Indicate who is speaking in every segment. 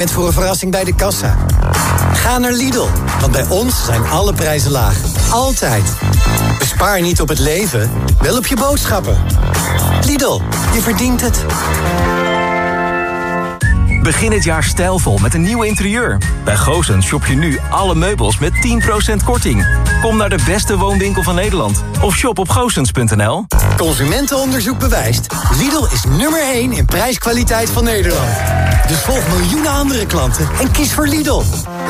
Speaker 1: met voor een verrassing bij de kassa. Ga naar Lidl, want bij ons zijn alle prijzen laag. Altijd. Bespaar niet op het leven, wel op je boodschappen. Lidl, je verdient het.
Speaker 2: Begin het jaar stijlvol met een nieuw interieur. Bij Goosens shop je nu alle meubels met 10% korting. Kom naar de beste woonwinkel van Nederland. Of shop op goosens.nl.
Speaker 1: Consumentenonderzoek bewijst. Lidl is nummer 1 in prijskwaliteit van Nederland. Dus volg miljoenen andere klanten en kies voor Lidl.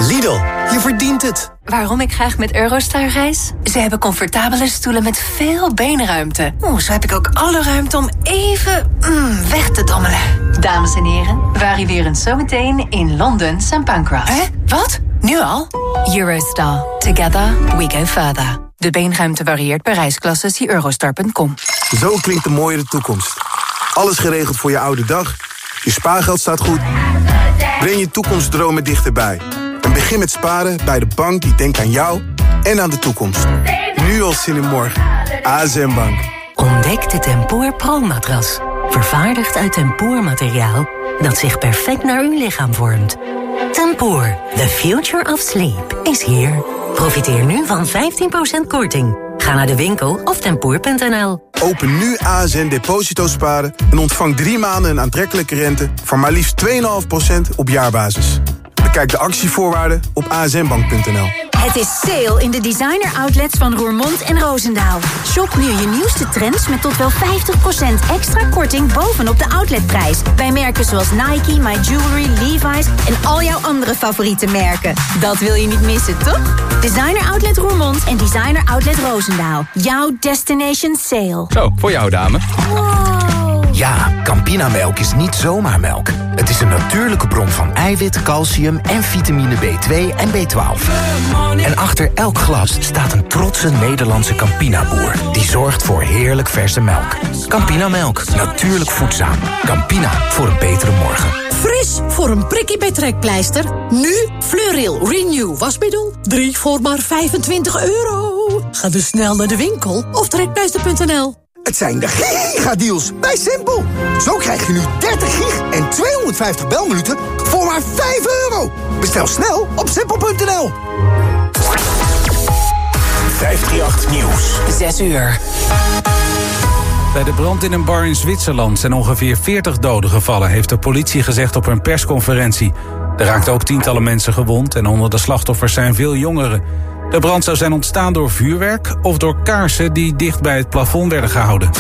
Speaker 1: Lidl, je verdient het.
Speaker 3: Waarom ik graag met Eurostar reis? Ze hebben comfortabele stoelen met veel beenruimte. Oeh, zo heb ik ook alle ruimte om even mm, weg te dommelen. Dames en heren, we arriveren zometeen in Londen St. Pancras. Hè? Wat? Nu al? Eurostar. Together we go further. De beenruimte varieert per reisklasse. Zie eurostar.com.
Speaker 4: Zo klinkt de mooiere toekomst. Alles geregeld voor je oude dag. Je spaargeld staat goed. Breng je toekomstdromen dichterbij. Begin met sparen bij de bank die denkt aan jou en aan de toekomst. Nu al zin in morgen. ASM Bank.
Speaker 5: Ontdek de Tempoor Pro-matras. Vervaardigd uit tempoormateriaal dat zich perfect naar uw lichaam vormt. Tempoor, the future of sleep, is here. Profiteer nu van 15% korting. Ga naar de winkel of tempoor.nl.
Speaker 4: Open nu ASN Deposito Sparen en ontvang drie maanden een aantrekkelijke rente... van maar liefst 2,5% op jaarbasis. Bekijk de actievoorwaarden op asnbank.nl.
Speaker 6: Het is sale in de designer outlets van Roermond en Roosendaal. Shop nu je nieuwste trends met tot wel 50% extra korting bovenop de outletprijs. Bij merken zoals Nike, My Jewelry, Levi's en al jouw andere favoriete merken. Dat wil je niet missen, toch? Designer Outlet Roermond en Designer Outlet Roosendaal. Jouw destination sale.
Speaker 7: Zo, voor jou dame.
Speaker 6: Wow.
Speaker 8: Ja, Campinamelk is niet zomaar melk. Het is een natuurlijke bron van eiwit, calcium en vitamine B2 en B12. En achter elk glas staat een trotse Nederlandse Campina-boer... die zorgt voor heerlijk verse melk. Campinamelk, natuurlijk voedzaam. Campina, voor een betere morgen.
Speaker 9: Fris voor een prikkie bij trekpleister. Nu Fleuril Renew wasmiddel. 3 voor maar 25 euro. Ga dus snel naar de winkel of trekpleister.nl.
Speaker 10: Het zijn de gigadeals bij Simpel. Zo krijg je nu 30 gig en 250 belminuten voor maar 5 euro. Bestel snel op simpel.nl.
Speaker 11: 538 Nieuws.
Speaker 3: 6 uur.
Speaker 12: Bij de brand in een bar in Zwitserland zijn ongeveer 40 doden gevallen... heeft de politie gezegd op een persconferentie. Er raakten ook tientallen mensen gewond... en onder de slachtoffers zijn veel jongeren. De brand zou zijn ontstaan door vuurwerk of door kaarsen... die dicht bij het plafond werden gehouden.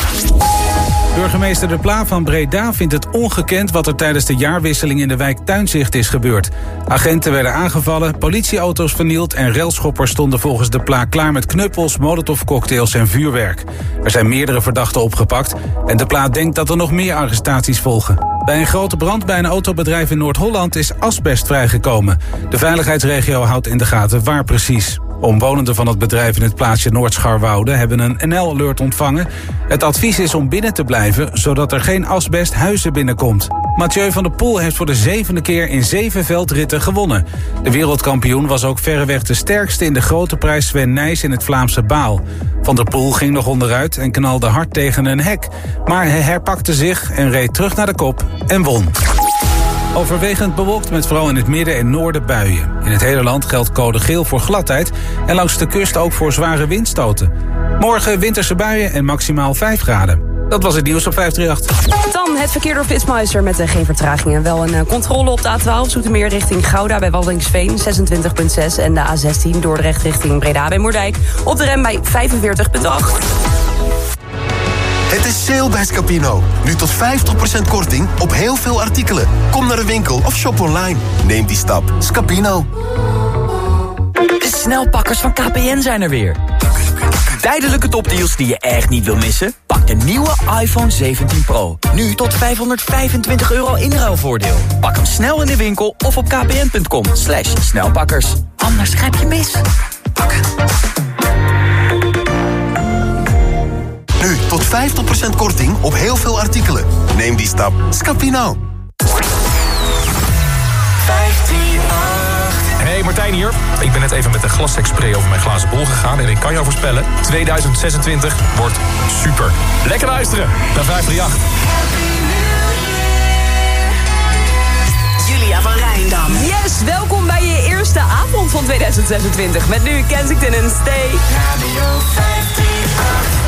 Speaker 12: Burgemeester De Pla van Breda vindt het ongekend wat er tijdens de jaarwisseling in de wijk Tuinzicht is gebeurd. Agenten werden aangevallen, politieauto's vernield en railschoppers stonden volgens De Pla klaar met knuppels, molotovcocktails en vuurwerk. Er zijn meerdere verdachten opgepakt en De Pla denkt dat er nog meer arrestaties volgen. Bij een grote brand bij een autobedrijf in Noord-Holland is asbest vrijgekomen. De veiligheidsregio houdt in de gaten waar precies. Omwonenden van het bedrijf in het plaatsje Noordscharwoude hebben een NL-alert ontvangen. Het advies is om binnen te blijven, zodat er geen asbest huizen binnenkomt. Mathieu van der Poel heeft voor de zevende keer in zeven veldritten gewonnen. De wereldkampioen was ook verreweg de sterkste in de grote prijs Sven Nijs in het Vlaamse Baal. Van der Poel ging nog onderuit en knalde hard tegen een hek. Maar hij herpakte zich en reed terug naar de kop en won. Overwegend bewolkt met vooral in het midden en noorden buien. In het hele land geldt code geel voor gladheid en langs de kust ook voor zware windstoten. Morgen winterse buien en maximaal 5 graden. Dat was het nieuws op 538.
Speaker 13: Dan het verkeer door Flitsmeister met uh, geen vertragingen. Wel een uh, controle op de A12, Zoetermeer richting Gouda bij Waldingsveen 26.6. En de A16 Dordrecht richting Breda bij Moerdijk op de rem bij 45.8.
Speaker 11: Het is sale bij Scapino. Nu tot 50% korting op heel veel artikelen. Kom naar de winkel of shop online. Neem die stap. Scapino.
Speaker 14: De snelpakkers van KPN zijn er weer. Tijdelijke topdeals die je echt niet wil missen? Pak de nieuwe iPhone 17 Pro. Nu tot 525 euro inruilvoordeel. Pak hem snel in de winkel of op kpn.com. Slash snelpakkers. Anders grijp je mis.
Speaker 11: Nu tot 50% korting op heel veel artikelen. Neem die stap. Scapino.
Speaker 15: Hey Martijn hier. Ik ben net even met de glassekspray over mijn glazen bol gegaan... en ik kan jou voorspellen, 2026 wordt super. Lekker luisteren naar 538.
Speaker 16: Julia van Rijndam.
Speaker 13: Yes, welkom bij je eerste avond van 2026. Met nu Kensington en Stay.
Speaker 16: Radio 538.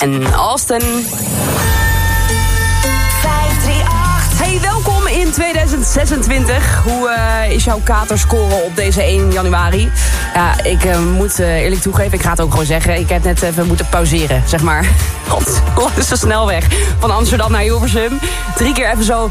Speaker 13: en Austin. 538. Hey, welkom in 2026. Hoe eh, is jouw katerscore op deze 1 januari? Ja, ik eh, moet eh, eerlijk toegeven, ik ga het ook gewoon zeggen. Ik heb net even moeten pauzeren, zeg maar. God, zo snel snelweg. Van Amsterdam naar Hilversum. Drie keer even zo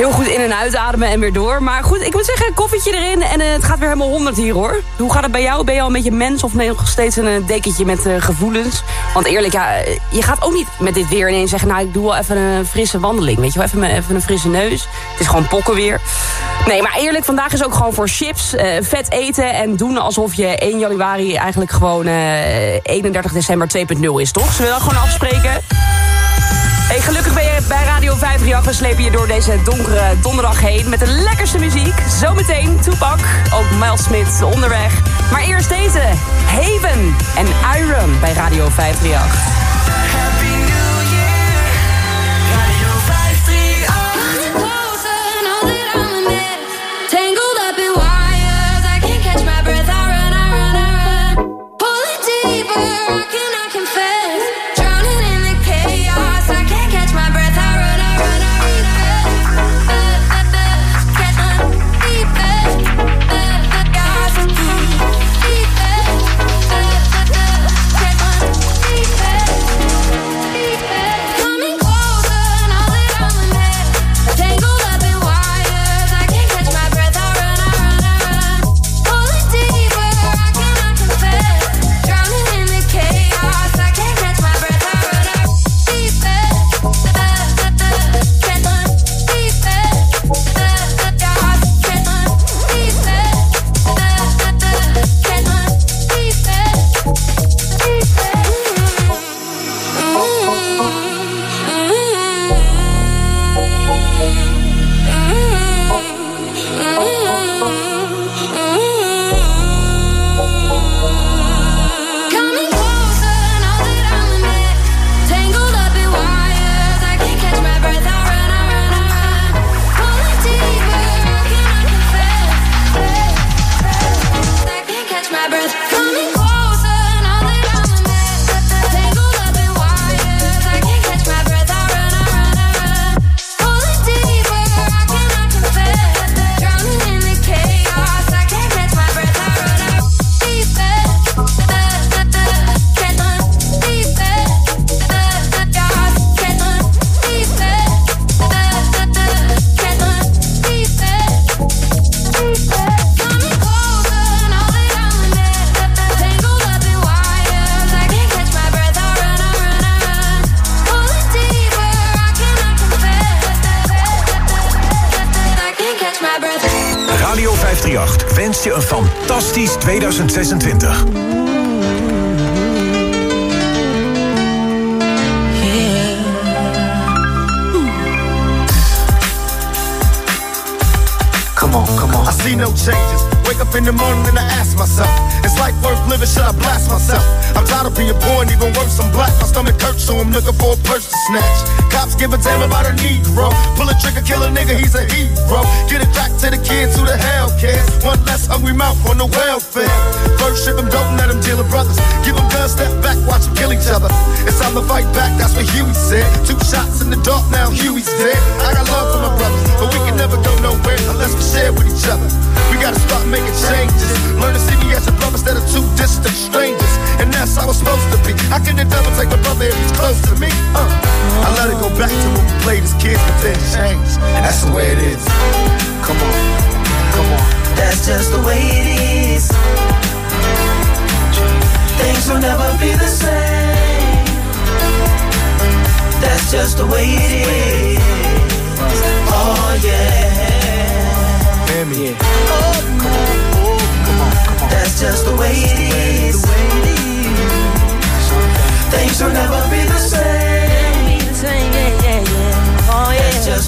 Speaker 13: heel goed in- en uitademen en weer door. Maar goed, ik moet zeggen, koffietje erin en eh, het gaat weer helemaal 100 hier hoor. Hoe gaat het bij jou? Ben je al een beetje mens of nog steeds een eh, dekentje met eh, gevoelens? Want eerlijk, ja, je gaat ook niet met dit weer ineens zeggen... nou, ik doe wel even een frisse wandeling, weet je wel, even, even een frisse neus. Het is gewoon pokken weer. Nee, maar eerlijk, vandaag is ook gewoon voor chips, vet eten... en doen alsof je 1 januari eigenlijk gewoon 31 december 2.0 is, toch? Zullen we dat gewoon afspreken? Hey, gelukkig ben je bij Radio 538, we slepen je door deze donkere donderdag heen... met de lekkerste muziek. Zometeen Toepak, ook Miles Smith onderweg. Maar eerst deze, Haven en Iron bij
Speaker 17: Radio 538.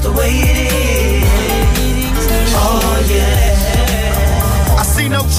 Speaker 18: The
Speaker 19: way it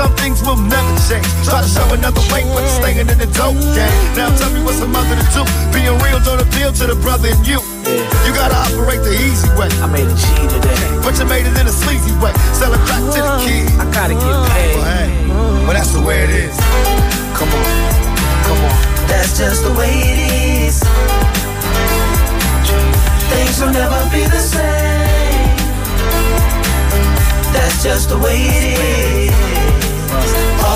Speaker 19: Some things will never change. Try to show another way, but you're staying in the dope game. Now tell me what's a mother to do. Being real don't appeal to the brother in you. You gotta operate the easy way. I made a G today. But you made it in a sleazy way. Sell it back to the kid. I gotta get paid. Well, hey, well, that's the way it is. Come on, come on.
Speaker 16: That's just the way it is. Things will never be the same. That's just the way it is.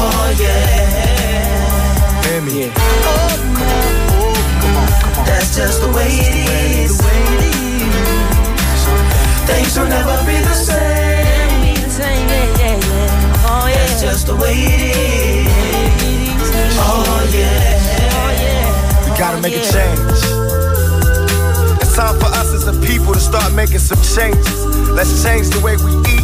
Speaker 16: Oh yeah.
Speaker 19: Hear me. Oh, come on, oh, come on, come on.
Speaker 16: That's just the way it is. Things will never be the same. That's just the way it is. Oh yeah.
Speaker 19: We gotta make a change. It's time for us as a people to start making some changes. Let's change the way we eat.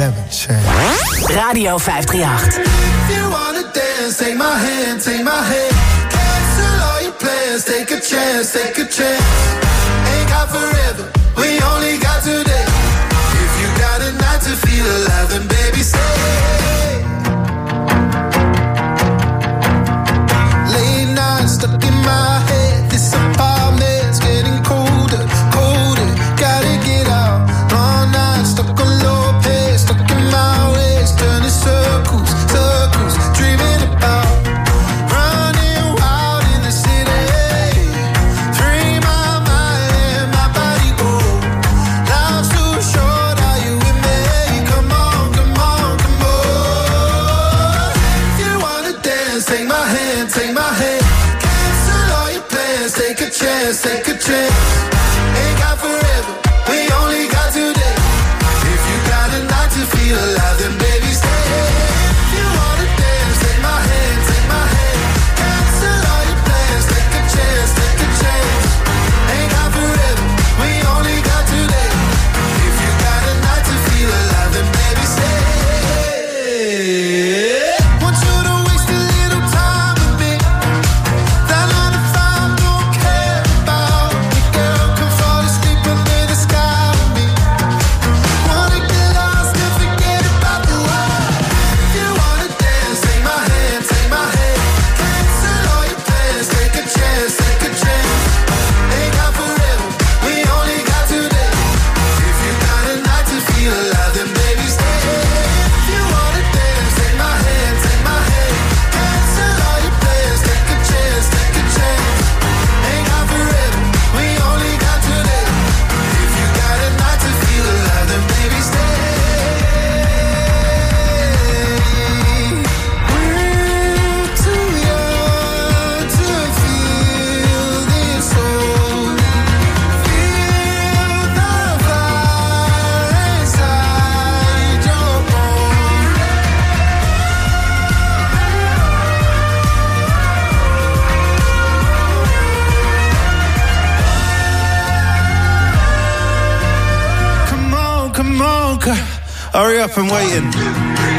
Speaker 19: Change.
Speaker 20: Radio 538.
Speaker 21: If you wanna dance, take my hand, take my hand. Cancel all your plans, take a chance, take a chance. Ain't got forever, we only got today. If you got a night to feel alive, then baby stay. Late nights stuck in my
Speaker 22: up and waiting.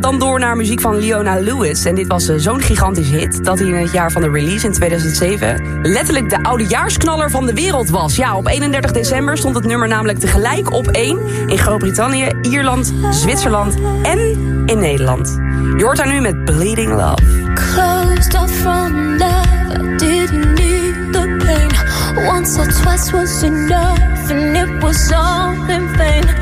Speaker 13: Dan door naar muziek van Leona Lewis. En dit was eh, zo'n gigantisch hit dat hij in het jaar van de release in 2007... letterlijk de oudejaarsknaller van de wereld was. Ja, op 31 december stond het nummer namelijk tegelijk op 1... in Groot-Brittannië, Ierland, Zwitserland en in Nederland. Je hoort haar nu met Bleeding Love.
Speaker 17: Closed off from love, didn't need the pain. Once or twice was enough and it was all in vain.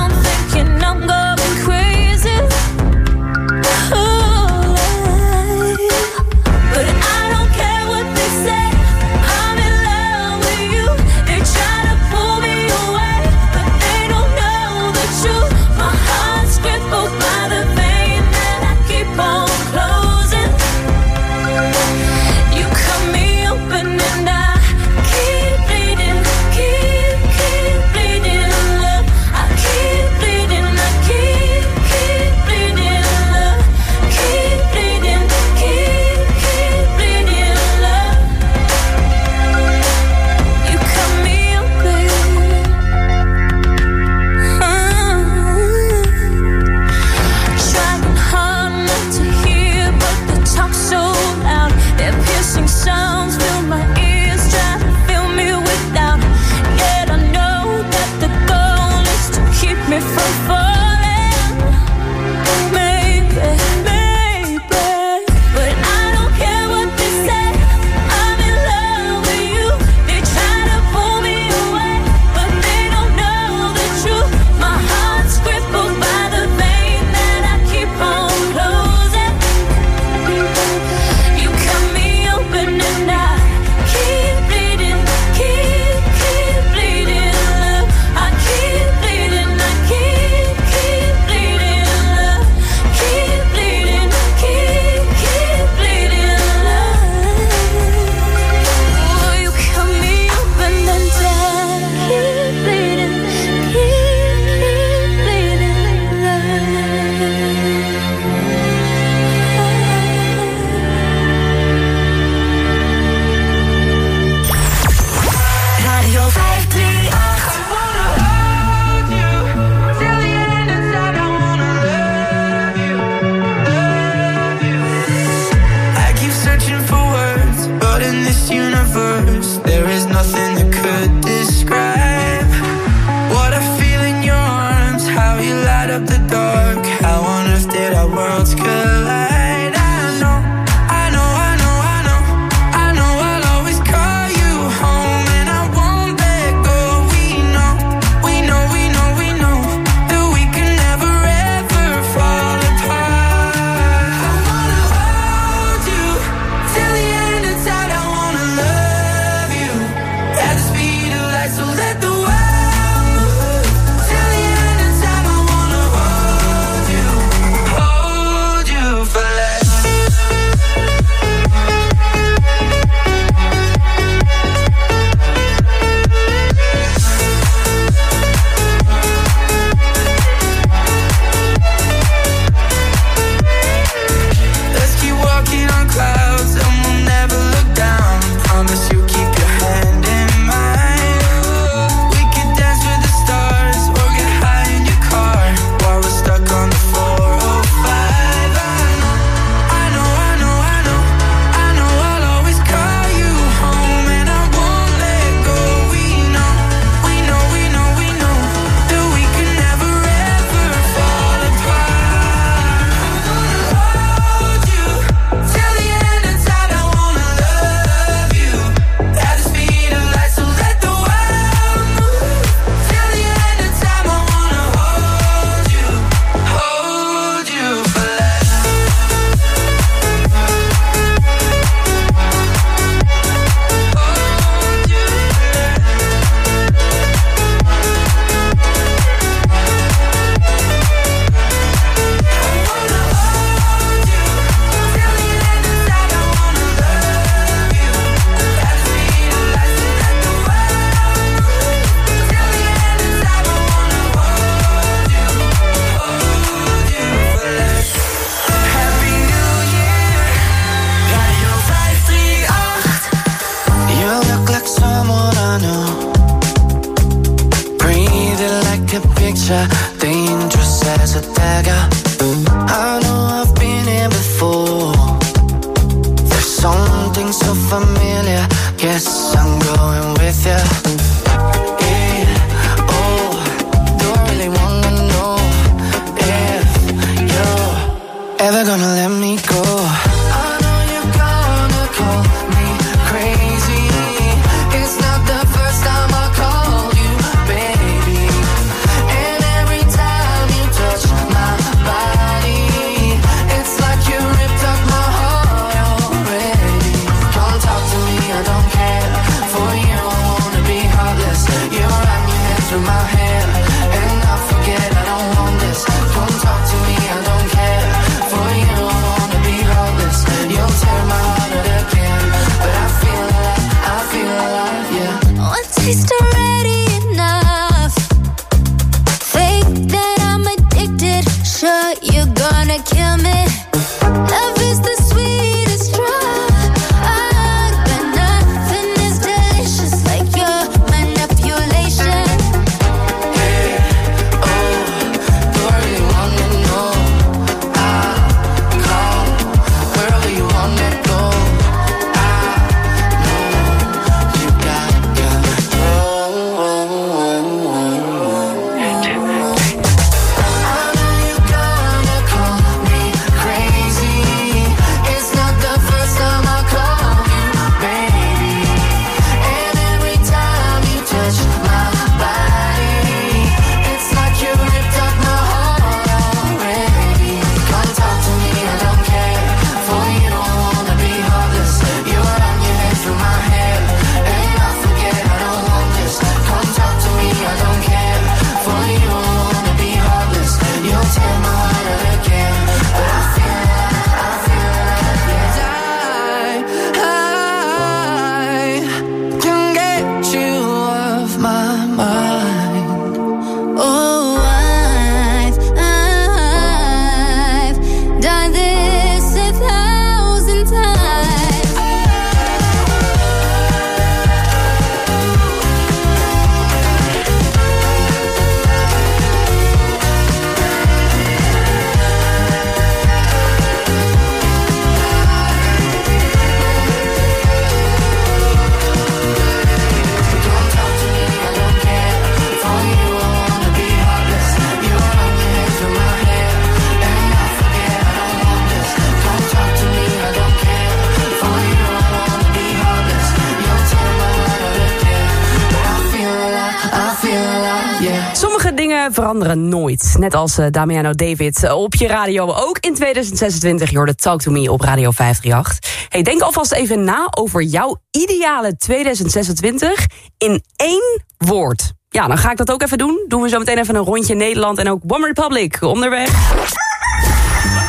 Speaker 13: Net als eh, Damiano David eh, op je radio. Ook in 2026. Je hoorde Talk to Me op Radio 538. Hey, denk alvast even na over jouw ideale 2026 in één woord. Ja, dan ga ik dat ook even doen. Doen we zo meteen even een rondje Nederland en ook One Republic onderweg.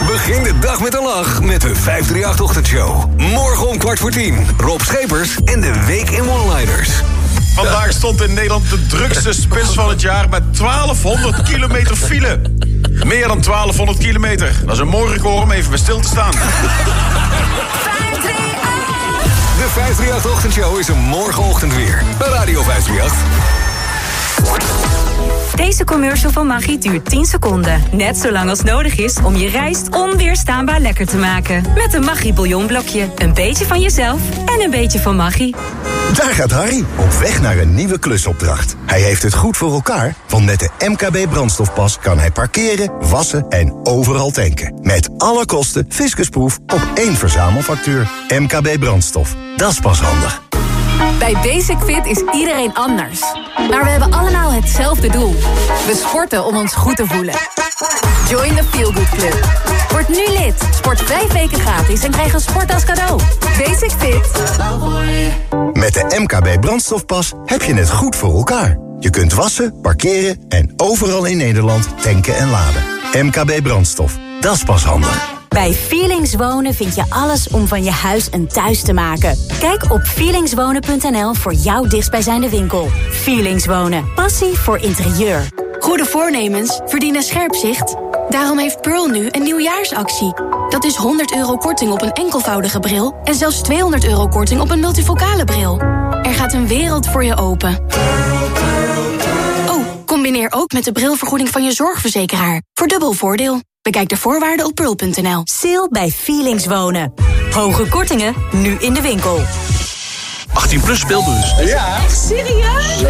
Speaker 23: Begin de dag met een lach met de 538-ochtendshow. Morgen om kwart voor tien. Rob Schepers en de Week in One-Liners.
Speaker 24: Vandaag stond in Nederland de drukste spits van het jaar met 1200 kilometer file. Meer dan 1200 kilometer. Dat is een mooi record om even bij stil te staan.
Speaker 23: De 538-ochtendshow is een morgenochtend weer. Bij Radio 538.
Speaker 6: Deze commercial van Maggi duurt 10 seconden. Net zo lang als nodig is om je rijst onweerstaanbaar lekker te maken. Met een Maggi bouillonblokje. Een beetje van jezelf en een beetje van Maggi.
Speaker 10: Daar gaat Harry, op weg naar een nieuwe klusopdracht. Hij heeft het goed voor elkaar, want met de MKB brandstofpas kan hij parkeren, wassen en overal tanken. Met alle kosten fiscusproef op één verzamelfactuur. MKB brandstof, dat is pas handig.
Speaker 3: Bij Basic Fit is iedereen anders. Maar we hebben allemaal hetzelfde doel. We sporten om ons goed te voelen. Join the Feel Good Club. Word nu lid. Sport vijf weken gratis en krijg een sport als cadeau. Basic Fit.
Speaker 10: Met de MKB brandstofpas heb je het goed voor elkaar. Je kunt wassen, parkeren en overal in Nederland tanken en laden. MKB brandstof, dat is pas handig.
Speaker 6: Bij Feelings Wonen vind je alles om van je huis een thuis te maken. Kijk op feelingswonen.nl voor jouw dichtstbijzijnde winkel. Feelings Wonen. Passie voor interieur.
Speaker 25: Goede voornemens verdienen scherp zicht. Daarom heeft Pearl nu een nieuwjaarsactie. Dat is 100 euro korting op een enkelvoudige bril... en zelfs 200 euro korting op een multifocale bril. Er gaat een wereld voor je open. Oh, combineer ook met de brilvergoeding van je zorgverzekeraar. Voor dubbel voordeel. Bekijk de voorwaarden op pearl.nl.
Speaker 6: Sale bij Feelings Wonen. Hoge kortingen, nu in de winkel.
Speaker 26: 18 plus speelbus.
Speaker 9: Ja. Echt serieus?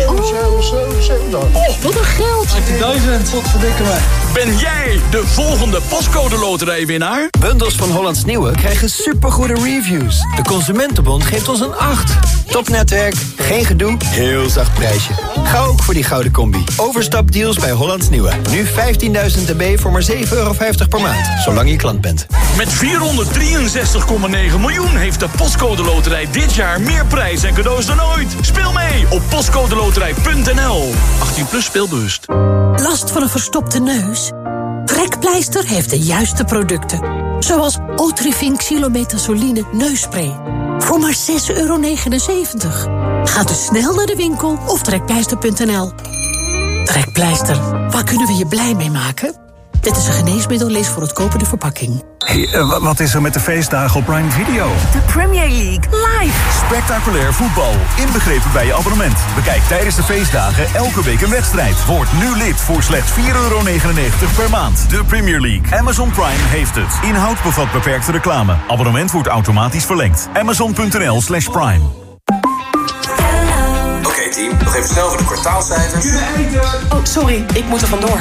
Speaker 9: Oh, wat een geld.
Speaker 26: 18.000, wat verdikken wij. Ben jij de volgende postcode loterijwinnaar?
Speaker 27: Bundels van Hollands Nieuwe krijgen supergoede reviews. De Consumentenbond geeft ons een 8. Topnetwerk, geen gedoe, heel zacht prijsje. Ga ook voor die gouden combi. Overstapdeals bij Hollands Nieuwe. Nu 15.000 dB voor maar 7,50 euro per maand. Zolang je klant bent.
Speaker 26: Met 463,9 miljoen heeft de postcode loterij dit jaar meer prijs en cadeaus dan ooit. Speel mee op postcodeloterij.nl. 18 plus speelbewust.
Speaker 9: Last van een verstopte neus? Trekpleister heeft de juiste producten. Zoals Otrivin Xylometazoline neusspray. Voor maar 6,79 euro. Ga dus snel naar de winkel of trekpleister.nl. Trekpleister, waar kunnen we je blij mee maken? Dit is een geneesmiddel, lees voor het kopen de verpakking.
Speaker 28: Hey, eh, wa- wat is er met de feestdagen op Prime Video?
Speaker 29: De Premier League live.
Speaker 28: Spectaculair voetbal, inbegrepen bij je abonnement. Bekijk tijdens de feestdagen elke week een wedstrijd. Word nu lid voor slechts 4,99 euro per maand. De Premier League. Amazon Prime heeft het. Inhoud bevat beperkte reclame. Abonnement wordt automatisch verlengd. Amazon.nl slash prime.
Speaker 30: Oké team, nog even snel voor de kwartaalcijfers.
Speaker 31: Oh, sorry, ik moet er vandoor.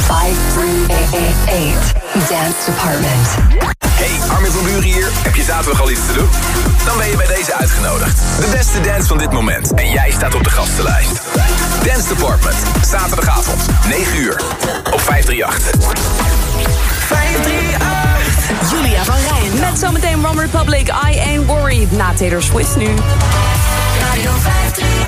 Speaker 3: 5388 Dance Department.
Speaker 23: Hey, Armin van Buren hier. Heb je zaterdag al iets te doen? Dan ben je bij deze uitgenodigd. De beste dance van dit moment. En jij staat op de gastenlijst. Dance Department. Zaterdagavond, 9 uur. Op 538.
Speaker 13: 538.
Speaker 31: Julia van Rijn.
Speaker 13: Met zometeen One Republic, I Ain't Worried. Na Taylor Swift nu.
Speaker 17: Radio 538.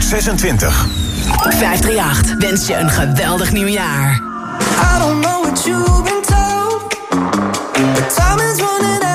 Speaker 10: 2026.
Speaker 32: 538 wens je een geweldig nieuwjaar.
Speaker 33: I don't know what you've been told, but time is running out.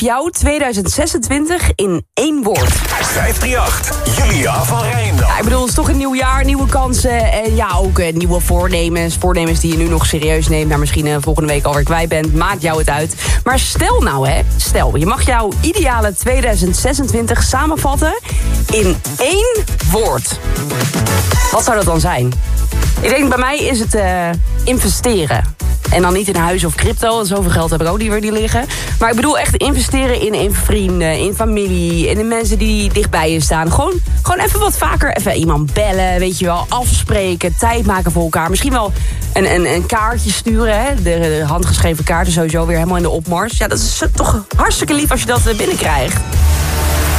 Speaker 13: Jouw 2026 in één woord.
Speaker 10: 538, Julia van Rijndal.
Speaker 13: Ja, ik bedoel, het is toch een nieuw jaar, nieuwe kansen. En ja, ook eh, nieuwe voornemens. Voornemens die je nu nog serieus neemt... maar misschien eh, volgende week alweer kwijt bent. Maakt jou het uit. Maar stel nou, hè. Stel, je mag jouw ideale 2026 samenvatten... in één woord. Wat zou dat dan zijn? Ik denk, bij mij is het eh, investeren. En dan niet in huis of crypto, want zoveel geld heb ik ook niet weer die liggen. Maar ik bedoel echt investeren in, vrienden, in familie... in mensen die dichtbij je staan. Gewoon, gewoon even wat vaker even iemand bellen, weet je wel. Afspreken, tijd maken voor elkaar. Misschien wel een, een, een kaartje sturen. Hè? De, de handgeschreven kaarten sowieso weer helemaal in de opmars. Ja, dat is toch hartstikke lief als je dat eh, binnenkrijgt.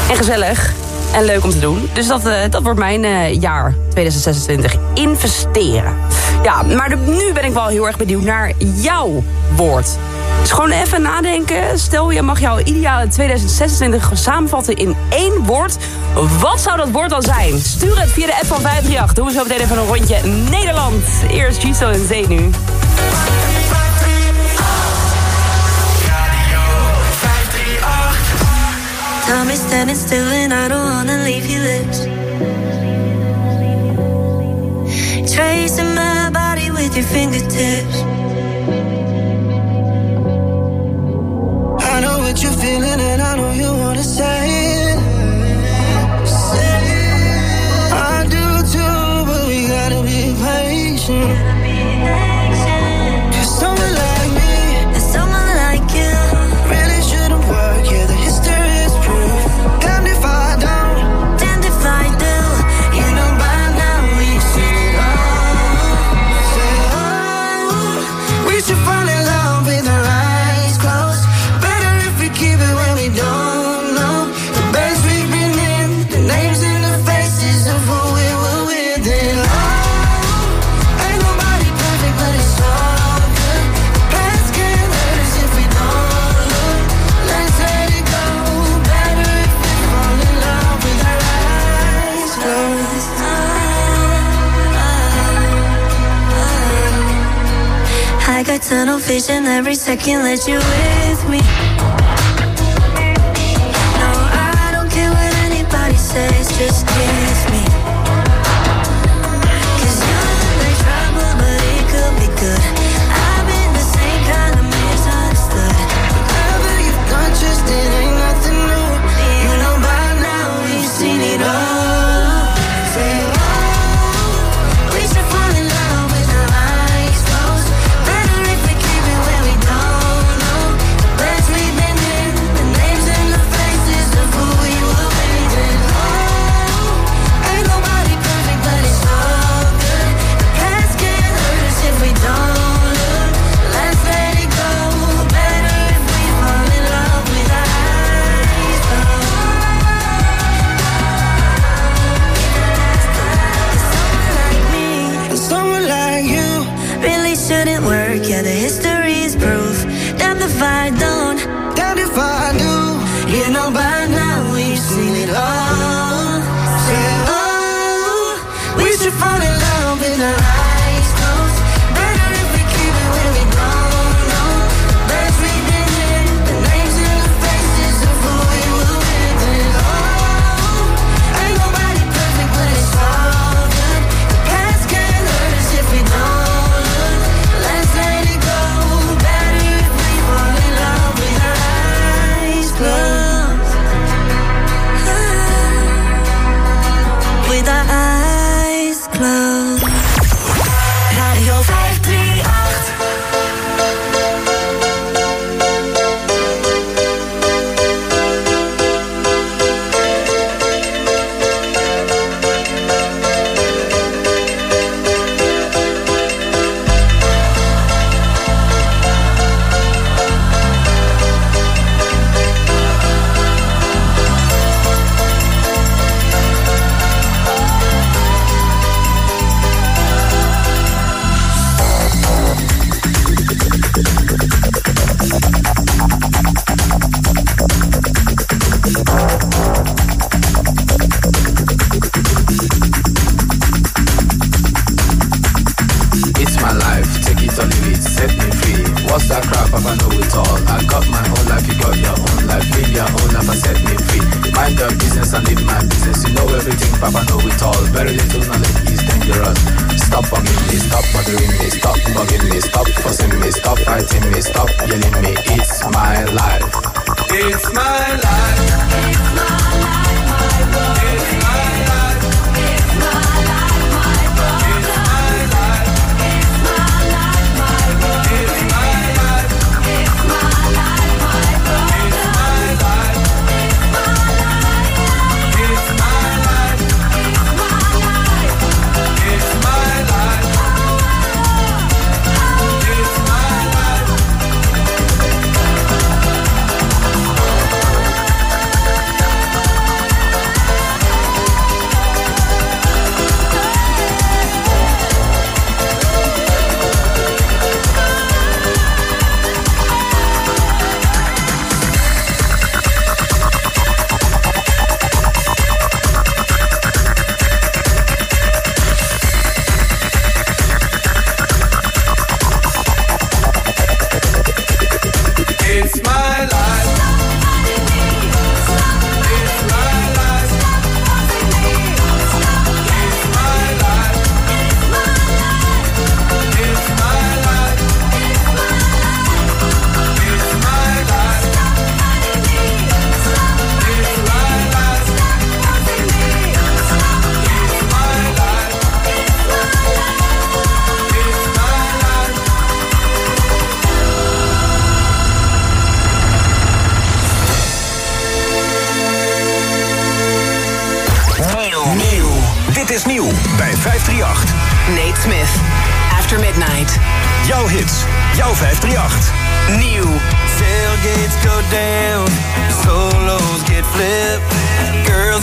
Speaker 13: En gezellig. En leuk om te doen. Dus dat, eh, dat wordt mijn eh, jaar 2026. Investeren. Ja, maar nu ben ik wel heel erg benieuwd naar jouw woord. Dus gewoon even nadenken. Stel, je mag jouw ideale 2026 samenvatten in één woord. Wat zou dat woord dan zijn? Stuur het via de app van 538. Doen we zo meteen even een rondje Nederland. Eerst Giso en
Speaker 17: is standing still and I don't wanna leave lips. Fingertips. tunnel vision every second that you with me. No, I
Speaker 34: don't
Speaker 35: care what
Speaker 17: anybody says, just kidding.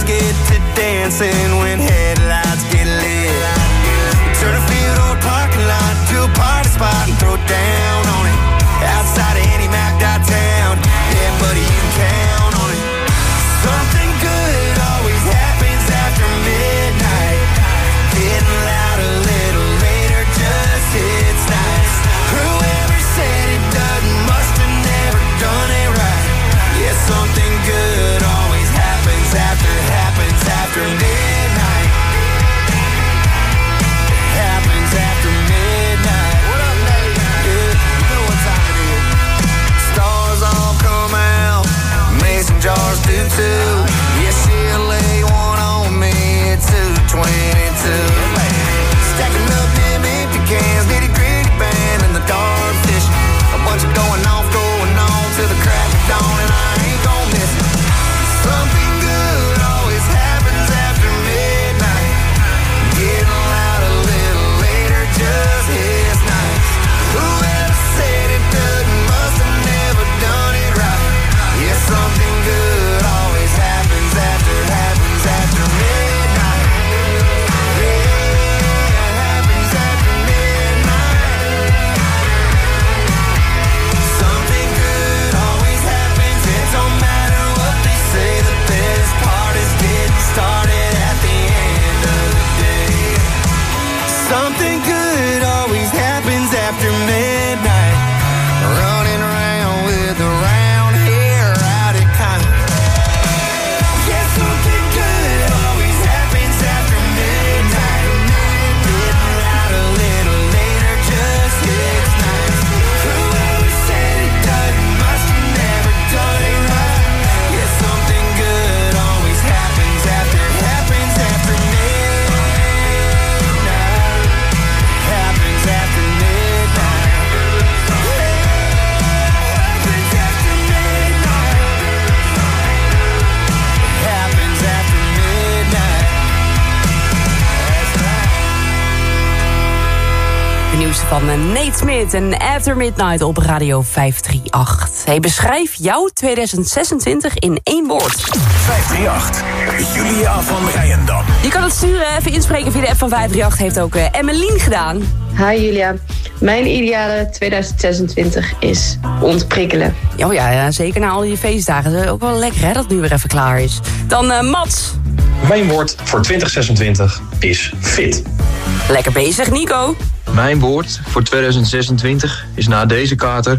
Speaker 17: Get to dancing when headlights 22. Yeah, she'll lay one on me
Speaker 13: at 222. Eh, Nate Smith en After Midnight op Radio 538. Hey, beschrijf jouw 2026 in één woord.
Speaker 10: 538. Julia van Rijendam.
Speaker 13: Je kan het sturen, even inspreken via de app van 538. Heeft ook uh, Emmeline gedaan.
Speaker 36: Hi Julia. Mijn ideale 2026 is ontprikkelen.
Speaker 13: Oh ja, ja zeker na al die feestdagen. Het is ook wel lekker hè, dat het nu weer even klaar is. Dan uh, Mats.
Speaker 37: Mijn woord voor 2026 is fit.
Speaker 13: Lekker bezig, Nico.
Speaker 38: Mijn woord voor 2026 is na deze kater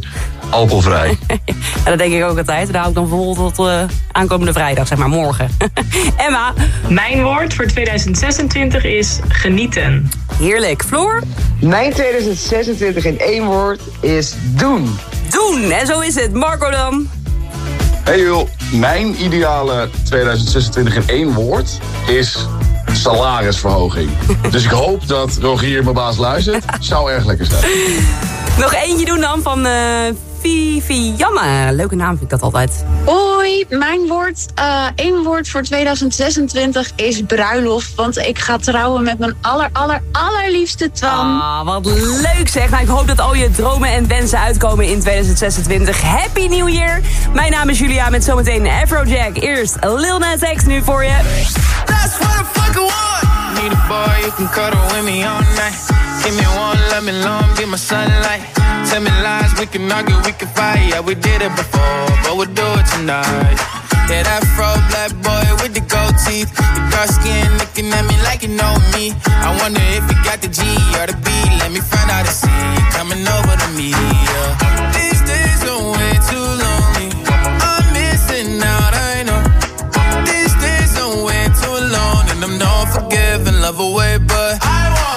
Speaker 38: alcoholvrij.
Speaker 13: ja, dat denk ik ook altijd. Daar hou ik dan vol tot uh, aankomende vrijdag, zeg maar morgen. Emma.
Speaker 39: Mijn woord voor 2026 is genieten.
Speaker 13: Heerlijk. Floor?
Speaker 40: Mijn 2026 in één woord is doen.
Speaker 13: Doen, en zo is het. Marco dan?
Speaker 41: Hey joh, mijn ideale 2026 in één woord is salarisverhoging. dus ik hoop dat Rogier, mijn baas, luistert. Zou erg lekker zijn.
Speaker 13: Nog eentje doen dan van uh, Vivianne. Leuke naam vind ik dat altijd.
Speaker 42: Hoi, mijn woord, uh, één woord voor 2026 is bruiloft. Want ik ga trouwen met mijn aller, aller, allerliefste Twan.
Speaker 13: Ah, wat leuk zeg. Nou, ik hoop dat al je dromen en wensen uitkomen in 2026. Happy New Year. Mijn naam is Julia met zometeen Afrojack. Eerst Lil Nas X nu voor je.
Speaker 43: That's what I fucking want. Need a boy you can cuddle with me all night. Give me one, let me long, be my sunlight. Tell me lies, we can argue, we can fight. Yeah, we did it before, but we'll do it tonight. Yeah, that fro black boy with the gold teeth. The dark skin looking at me like you know me. I wonder if you got the G or the B. Let me find out and see you coming over to me. Yeah. These days are way too lonely. I'm missing out, I know. These days are way too alone. And I'm not forgiving, love away, but I want.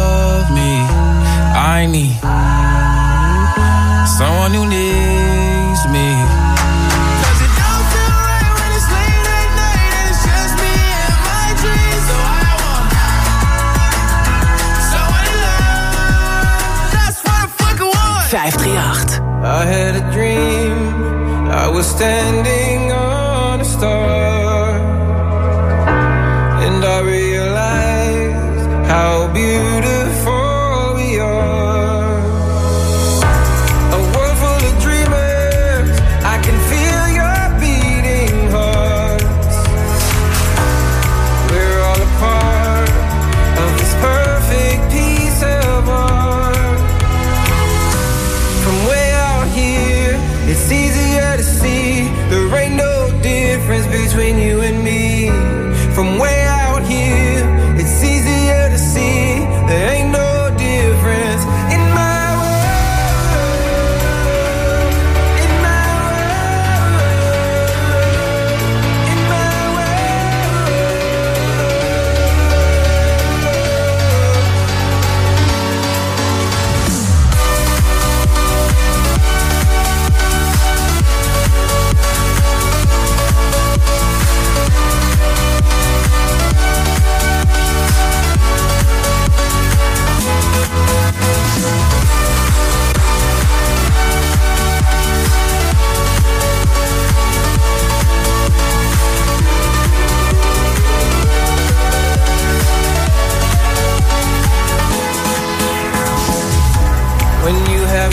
Speaker 43: I need someone who needs me. I had a dream, I was standing on a star.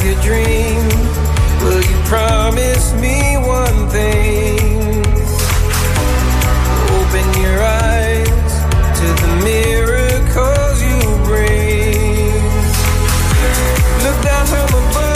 Speaker 43: Your
Speaker 33: dream. Will you promise me one thing? Open your eyes to the miracles you bring. Look down from above,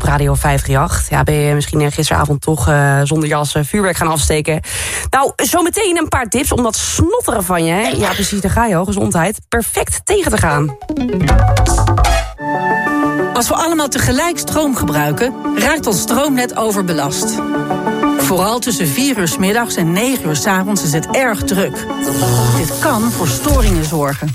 Speaker 13: op Radio 538. Ja, ben je misschien eh, gisteravond toch eh, zonder jas eh, vuurwerk gaan afsteken? Nou, zometeen een paar tips om dat snotteren van je, ja precies, daar ga je gezondheid, perfect tegen te gaan.
Speaker 9: Als we allemaal tegelijk stroom gebruiken, raakt ons stroomnet overbelast. Vooral tussen 4 uur 's middags en 9 uur 's avonds is het erg druk. Dit kan voor storingen zorgen.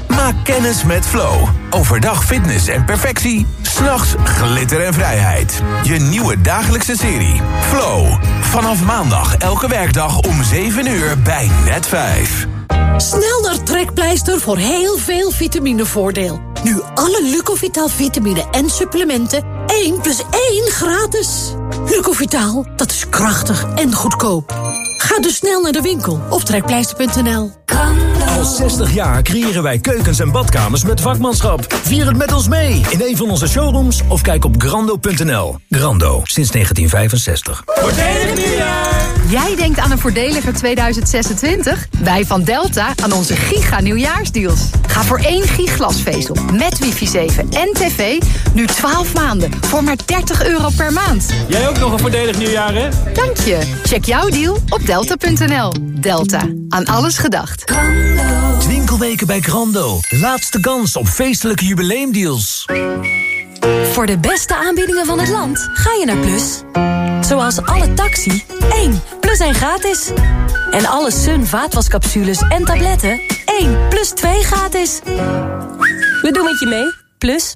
Speaker 15: Maak kennis met Flow. Overdag fitness en perfectie. S'nachts glitter en vrijheid. Je nieuwe dagelijkse serie. Flow. Vanaf maandag elke werkdag om 7 uur bij Net 5.
Speaker 17: Snel naar Trekpleister voor heel veel vitaminevoordeel. Nu alle Lucovital vitamine en supplementen 1 plus 1 gratis. Lucovital, dat is krachtig en goedkoop. Ga dus snel naar de winkel op trekpleister.nl.
Speaker 44: Al 60 jaar creëren wij keukens en badkamers met vakmanschap. Vier het met ons mee in een van onze showrooms of kijk op grando.nl. Grando, sinds 1965.
Speaker 3: Voordelig nieuwjaar! Jij denkt aan een voordeliger 2026? Wij van Delta aan onze giga nieuwjaarsdeals. Ga voor één giglasvezel met wifi 7 en tv nu 12 maanden voor maar 30 euro per maand.
Speaker 44: Jij ook nog een voordelig nieuwjaar, hè?
Speaker 3: Dank je. Check jouw deal op delta.nl. Delta. Aan alles gedacht.
Speaker 44: Winkelweken bij Grando. Laatste kans op feestelijke jubileumdeals.
Speaker 45: Voor de beste aanbiedingen van het land ga je naar Plus. Zoals alle taxi, 1 plus 1 gratis. En alle Sun vaatwascapsules en tabletten, 1 plus 2 gratis. We doen het je mee, Plus.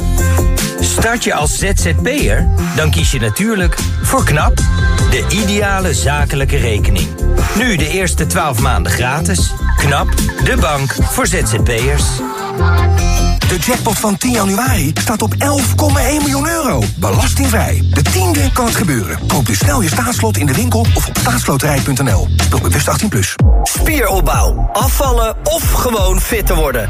Speaker 15: Start je als ZZP'er? Dan kies je natuurlijk voor KNAP, de ideale zakelijke rekening. Nu de eerste 12 maanden gratis. KNAP, de bank voor ZZP'ers.
Speaker 10: De jackpot van 10 januari staat op 11,1 miljoen euro. Belastingvrij. De tiende kan het gebeuren. Koop dus snel je staatslot in de winkel of op staatsloterij.nl. Speel bewust 18+. Plus.
Speaker 46: Spieropbouw, afvallen of gewoon fit te worden.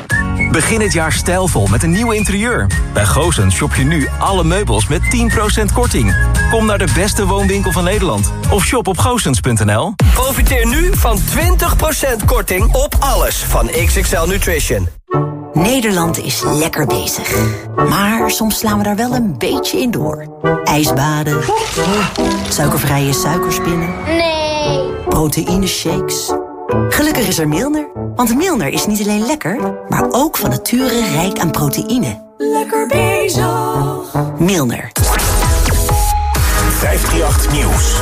Speaker 2: Begin het jaar stijlvol met een nieuw interieur. Bij Goosens shop je nu alle meubels met 10% korting. Kom naar de beste woonwinkel van Nederland. Of shop op goosens.nl.
Speaker 46: Profiteer nu van 20% korting op alles van XXL Nutrition.
Speaker 5: Nederland is lekker bezig. Maar soms slaan we daar wel een beetje in door. Ijsbaden. Suikervrije suikerspinnen.
Speaker 47: Nee.
Speaker 5: Proteïneshakes. Gelukkig is er Milner. Want Milner is niet alleen lekker, maar ook van nature rijk aan proteïne.
Speaker 47: Lekker bezig.
Speaker 5: Milner.
Speaker 15: 538 Nieuws.